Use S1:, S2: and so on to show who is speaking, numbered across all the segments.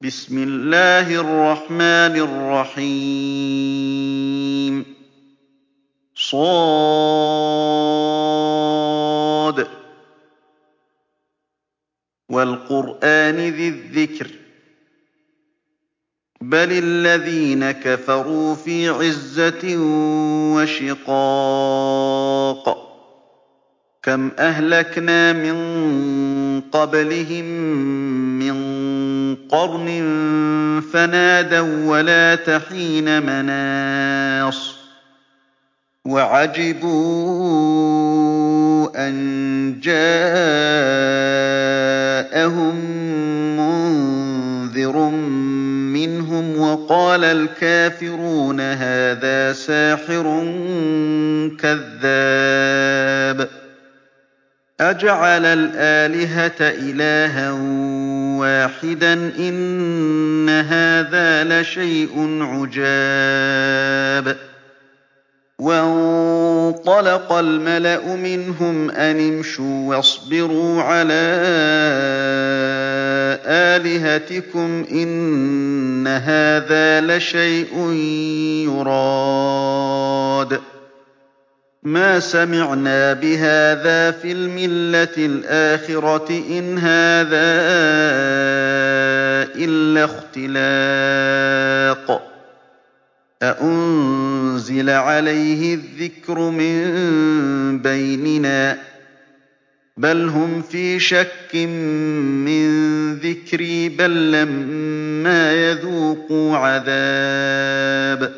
S1: بِسْمِ اللَّهِ الرَّحْمَٰنِ الرَّحِيمِ. ص ۚ وَالْقُرْآنِ ذِي الذِّكْرِ ۖ. بَلِ الَّذِينَ كَفَرُوا فِي عِزَّةٍ وَشِقَاقٍ. كَمْ أَهْلَكْنَا مِن قَبْلِهِم قَرْنٍ فَنَادَوا وَّلَاتَ حِينَ مَنَاصٍ وَعَجِبُوا أَن جَاءَهُم مُّنذِرٌ مِّنْهُمْ وَقَالَ الْكَافِرُونَ هَٰذَا سَاحِرٌ كَذَّابٌ أَجَعَلَ الْآلِهَةَ إِلَٰهًا وَاحِدًا ۖ إِنَّ هَٰذَا لَشَيْءٌ عُجَابٌ. وَانطَلَقَ الْمَلَأُ مِنْهُمْ أَنِ امْشُوا وَاصْبِرُوا عَلَىٰ آلِهَتِكُمْ ۖ إِنَّ هَٰذَا لَشَيْءٌ يُرَادُ. مَا سَمِعْنَا بِهَٰذَا فِي الْمِلَّةِ الْآخِرَةِ إِنْ هَٰذَا إِلَّا اخْتِلَاقٌ. أَأُنزِلَ عَلَيْهِ الذِّكْرُ مِن بَيْنِنَا ۚ؟ بَلْ هُمْ فِي شَكٍّ مِّن ذِكْرِي بَل لَّمَّا يَذُوقُوا عَذَابِ.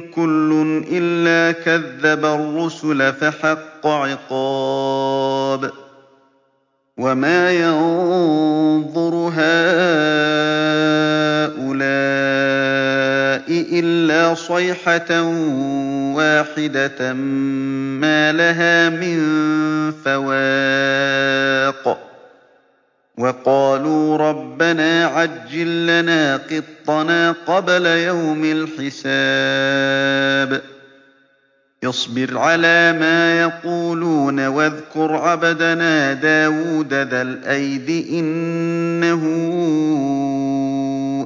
S1: كُلٌّ إِلَّا كَذَّبَ الرُّسُلَ فَحَقَّ عِقَابِ وَمَا يَنظُرُ هَٰؤُلَاءِ إِلَّا صَيْحَةً وَاحِدَةً مَّا لَهَا مِن فَوَاقٍ وَقَالُوا رَبَّنَا عَجِّل لَّنَا قِطَّنَا قَبْلَ يَوْمِ الْحِسَابِ. اصْبِرْ عَلَىٰ مَا يَقُولُونَ وَاذْكُرْ عَبْدَنَا دَاوُودَ ذَا الْأَيْدِ ۖ إِنَّهُ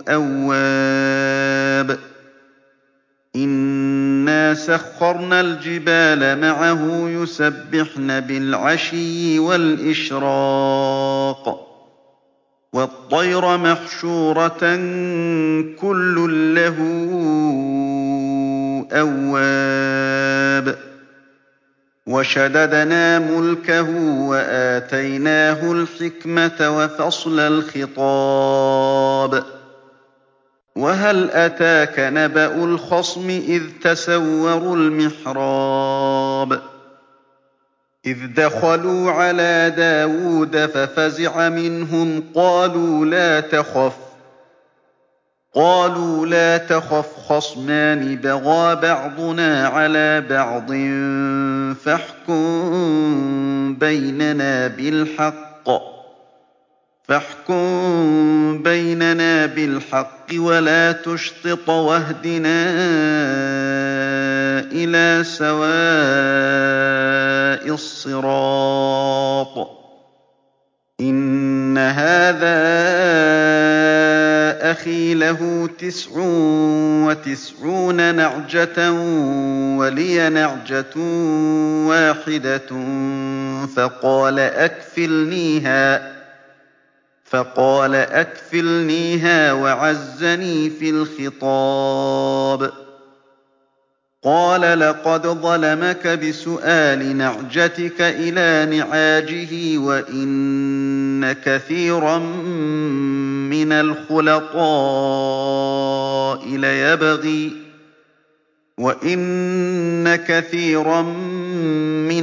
S1: أَوَّابٌ. إِنَّا سَخَّرْنَا الْجِبَالَ مَعَهُ يُسَبِّحْنَ بِالْعَشِيِّ وَالْإِشْرَاقِ. وَالطَّيْرَ مَحْشُورَةً ۖ كُلٌّ لَّهُ أَوَّابٌ. وَشَدَدْنَا مُلْكَهُ وَآتَيْنَاهُ الْحِكْمَةَ وَفَصْلَ الْخِطَابِ ۚ. وَهَلْ أَتَاكَ نَبَأُ الْخَصْمِ إِذْ تَسَوَّرُوا الْمِحْرَابَ؟ إِذْ دَخَلُوا عَلَىٰ دَاوُودَ فَفَزِعَ مِنْهُمْ ۖ قَالُوا لَا تَخَفْ ۖ خَصْمَانِ بَغَىٰ بَعْضُنَا عَلَىٰ بَعْضٍ فَاحْكُم بَيْنَنَا بِالْحَقِّ وَلَا تُشْطِطْ وَاهْدِنَا إِلَىٰ سَوَاءِ الصِّرَاطِ. إِنَّ هَٰذَا أَخِي لَهُ تِسْعٌ وَتِسْعُونَ نَعْجَةً وَلِيَ نَعْجَةٌ وَاحِدَةٌ فَقَالَ أَكْفِلْنِيهَا وَعَزَّنِي فِي الْخِطَابِ. قَالَ لَقَدْ ظَلَمَكَ بِسُؤَالِ نَعْجَتِكَ إِلَىٰ نِعَاجِهِ وَإِنَّ كَثِيرًا مِّنَ الْخُلَطَاءِ لَيَبْغِي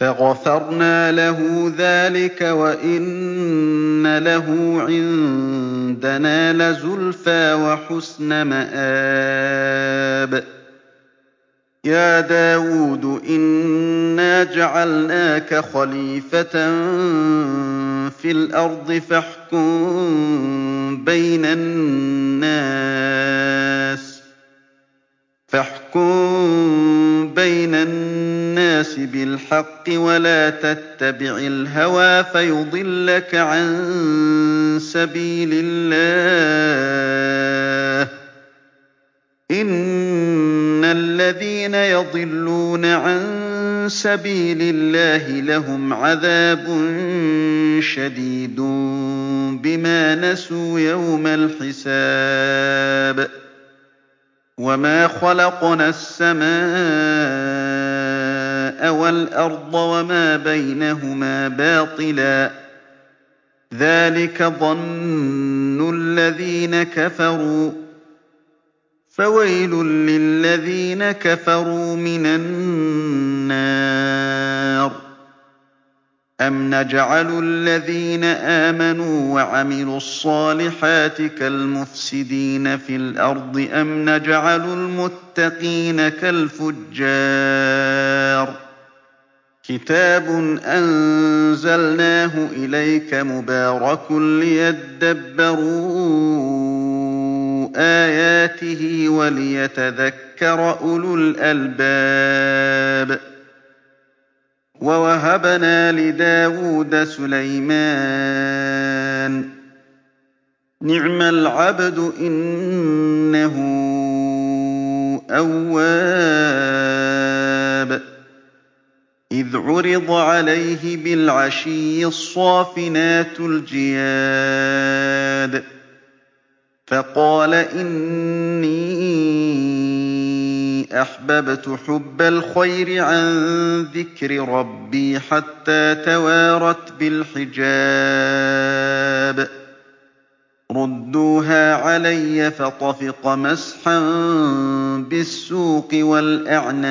S1: فَغَفَرْنَا لَهُ ذَٰلِكَ ۖ وَإِنَّ لَهُ عِندَنَا لَزُلْفَىٰ وَحُسْنَ مَآبٍ. يَا دَاوُودُ إِنَّا جَعَلْنَاكَ خَلِيفَةً فِي الْأَرْضِ فَاحْكُم بَيْنَ النَّاسِ بِالْحَقِّ وَلَا تَتَّبِعِ الْهَوَىٰ فَيُضِلَّكَ عَن سَبِيلِ اللَّهِ ۚ. إِنَّ الَّذِينَ يَضِلُّونَ عَن سَبِيلِ اللَّهِ لَهُمْ عَذَابٌ شَدِيدٌ بِمَا نَسُوا يَوْمَ الْحِسَابِ. وَمَا خَلَقْنَا السَّمَاءَ وَالْأَرْضَ وَمَا بَيْنَهُمَا بَاطِلًا ۚ. ذَٰلِكَ ظَنُّ الَّذِينَ كَفَرُوا ۚ. فَوَيْلٌ لِّلَّذِينَ كَفَرُوا مِنَ النَّارِ. أَمْ نَجْعَلُ الَّذِينَ آمَنُوا وَعَمِلُوا الصَّالِحَاتِ كَالْمُفْسِدِينَ فِي الْأَرْضِ؟ أَمْ نَجْعَلُ الْمُتَّقِينَ كَالْفُجَّارِ؟ كِتَابٌ أَنزَلْنَاهُ إِلَيْكَ مُبَارَكٌ لِّيَدَّبَّرُوا آيَاتِهِ وَلِيَتَذَكَّرَ أُولُو الْأَلْبَابِ وَوَهَبْنَا لِدَاوُودَ سُلَيْمَانَ ۚ نِعْمَ الْعَبْدُ ۖ إِنَّهُ أَوَّابٌ إِذْ عُرِضَ عَلَيْهِ بِالْعَشِيِّ الصَّافِنَاتُ الْجِيَادُ فَقَالَ إِنِّي أَحْبَبْتُ حُبَّ الْخَيْرِ عَن ذِكْرِ رَبِّي حَتَّىٰ تَوَارَتْ بِالْحِجَابِ. رُدُّوهَا عَلَيَّ ۖ فَطَفِقَ مَسْحًا بِالسُّوقِ وَالْأَعْنَاقِ.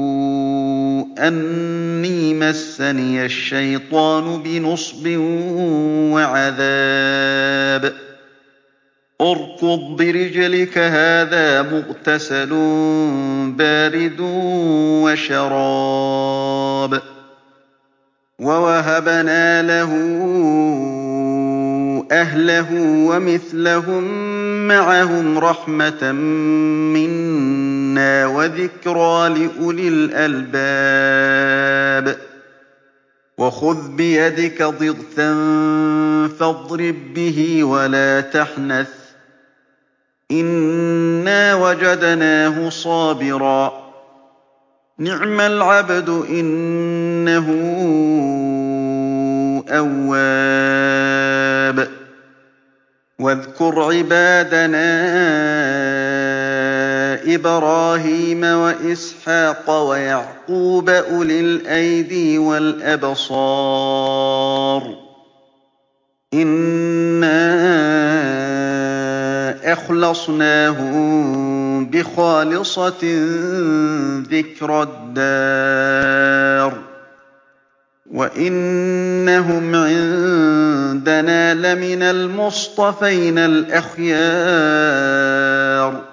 S1: أَنِّي مَسَّنِيَ الشَّيْطَانُ بِنُصْبٍ وَعَذَابٍ. ارْكُضْ بِرِجْلِكَ ۖ هَٰذَا مُغْتَسَلٌ بَارِدٌ وَشَرَابٌ. وَوَهَبْنَا لَهُ أَهْلَهُ وَمِثْلَهُم مَّعَهُمْ رَحْمَةً مِّنَّا. وَذِكْرَىٰ لِأُولِي الْأَلْبَابِ وَخُذْ بِيَدِكَ ضِغْثًا فَاضْرِب بِّهِ وَلَا تَحْنَثْ ۗ إِنَّا وَجَدْنَاهُ صَابِرًا ۚ نِّعْمَ الْعَبْدُ ۖ إِنَّهُ أَوَّابٌ وَاذْكُرْ عِبَادَنَا إِبْرَاهِيمَ وَإِسْحَاقَ وَيَعْقُوبَ أُولِي الْأَيْدِي وَالْأَبْصَارِ. إِنَّا أَخْلَصْنَاهُم بِخَالِصَةٍ ذِكْرَى الدَّارِ. وَإِنَّهُمْ عِندَنَا لَمِنَ الْمُصْطَفَيْنَ الْأَخْيَارِ.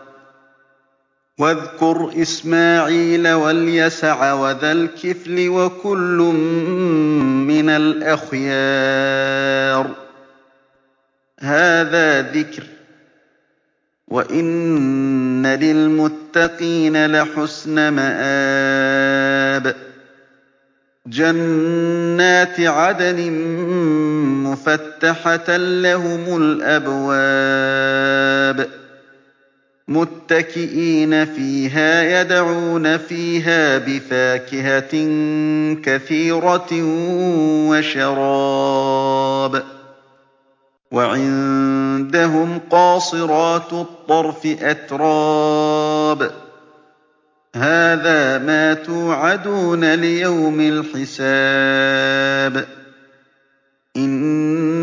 S1: وَاذْكُرْ إِسْمَاعِيلَ وَالْيَسَعَ وَذَا الْكِفْلِ ۖ وَكُلٌّ مِّنَ الْأَخْيَارِ. هَٰذَا ذِكْرٌ ۚ. وَإِنَّ لِلْمُتَّقِينَ لَحُسْنَ مَآبٍ. جَنَّاتِ عَدْنٍ مُّفَتَّحَةً لَّهُمُ الْأَبْوَابُ. مُتَّكِئِينَ فِيهَا يَدْعُونَ فِيهَا بِفَاكِهَةٍ كَثِيرَةٍ وَشَرَابٍ. وَعِندَهُمْ قَاصِرَاتُ الطَّرْفِ أَتْرَابٌ. هَٰذَا مَا تُوعَدُونَ لِيَوْمِ الْحِسَابِ.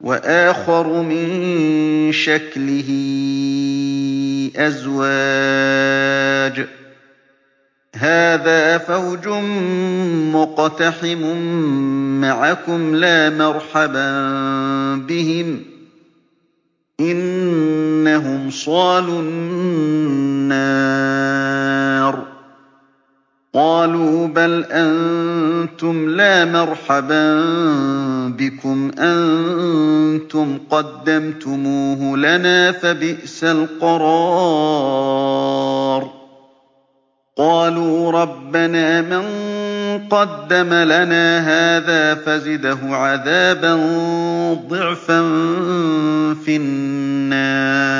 S1: وَآخَرُ مِن شَكْلِهِ أَزْوَاجٌ. هَٰذَا فَوْجٌ مُّقْتَحِمٌ مَّعَكُمْ لَا مَرْحَبًا بِهِمْ ۚ. إِنَّهُمْ صَالُو النَّارِ ۖ. قَالُوا بَلْ أَنتُمْ لَا مَرْحَبًا بِكُمْ أَنتُمْ قَدَّمْتُمُوهُ لَنَا فَبِئْسَ الْقَرَارُ. قَالُوا رَبَّنَا مَن قَدَّمَ لَنَا هَٰذَا فَزِدْهُ عَذَابًا ضِعْفًا فِي النَّارِ.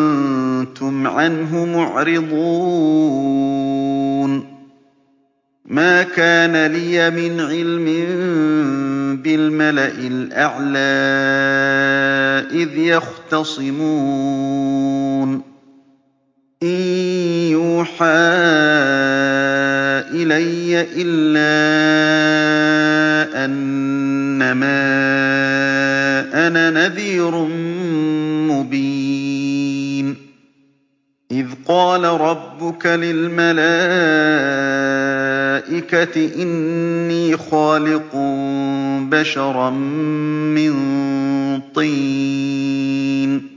S1: أَنتُمْ عَنْهُ مُعْرِضُونَ. مَا كَانَ لِيَ مِنْ عِلْمٍ بِالْمَلَإِ الْأَعْلَىٰ إِذْ يَخْتَصِمُونَ. إِن يُوحَىٰ إِلَيَّ إِلَّا أَنَّمَا أَنَا نَذِيرٌ قَالَ رَبُّكَ لِلْمَلَائِكَةِ إِنِّي خَالِقٌ بَشَرًا مِّن طِينٍ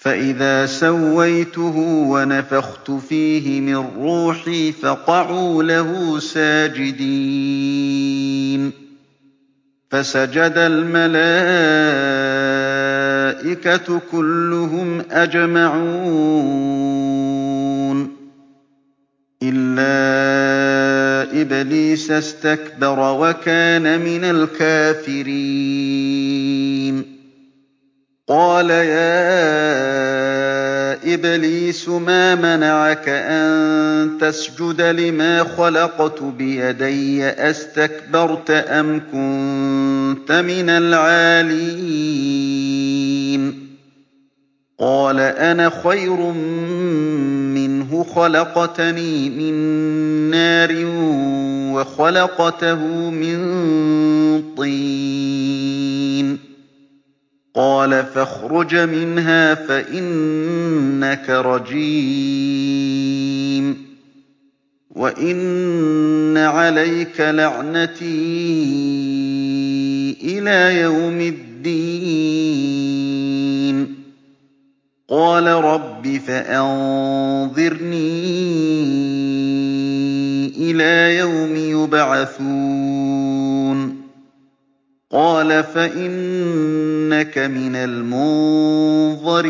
S1: فَإِذَا سَوَّيْتُهُ وَنَفَخْتُ فِيهِ مِن رُّوحِي فَقَعُوا لَهُ سَاجِدِينَ فَسَجَدَ الْمَلَائِكَةُ كُلُّهُمْ أَجْمَعُونَ. إِلَّا إِبْلِيسَ اسْتَكْبَرَ وَكَانَ مِنَ الْكَافِرِينَ. قَالَ يَا إِبْلِيسُ مَا مَنَعَكَ أَن تَسْجُدَ لِمَا خَلَقْتُ بِيَدَيَّ؟ أَسْتَكْبَرْتَ أَمْ كُنتَ مِنَ الْعَالِينَ؟ قَالَ أَنَا خَيْرٌ مِّنْهُ خَلَقْتَنِي مِن نَّارٍ وَخَلَقْتَهُ مِن طِينٍ قَالَ فَاخْرُجْ مِنْهَا فَإِنَّكَ رَجِيمٌ ۖ وَإِنَّ عَلَيْكَ لَعْنَتِي إِلَىٰ يَوْمِ الدِّينِ قَالَ رَبِّ فَأَنظِرْنِي إِلَىٰ يَوْمِ يُبْعَثُونَ. قَالَ فَإِنَّكَ مِنَ الْمُنظَرِينَ.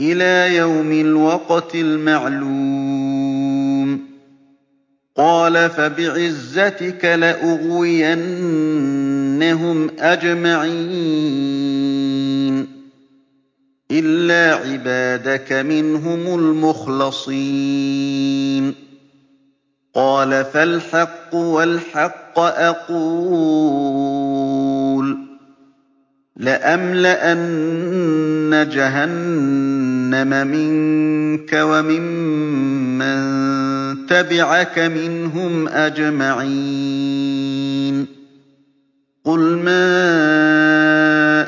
S1: إِلَىٰ يَوْمِ الْوَقْتِ الْمَعْلُومِ. قَالَ فَبِعِزَّتِكَ لَأُغْوِيَنَّهُمْ أَجْمَعِينَ. إِلَّا عِبَادَكَ مِنْهُمُ الْمُخْلَصِينَ قَالَ فَالْحَقُّ وَالْحَقَّ أَقُولُ لَأَمْلَأَنَّ جَهَنَّمَ مِنكَ وَمِمَّن تَبِعَكَ مِنْهُمْ أَجْمَعِينَ قُلْ مَا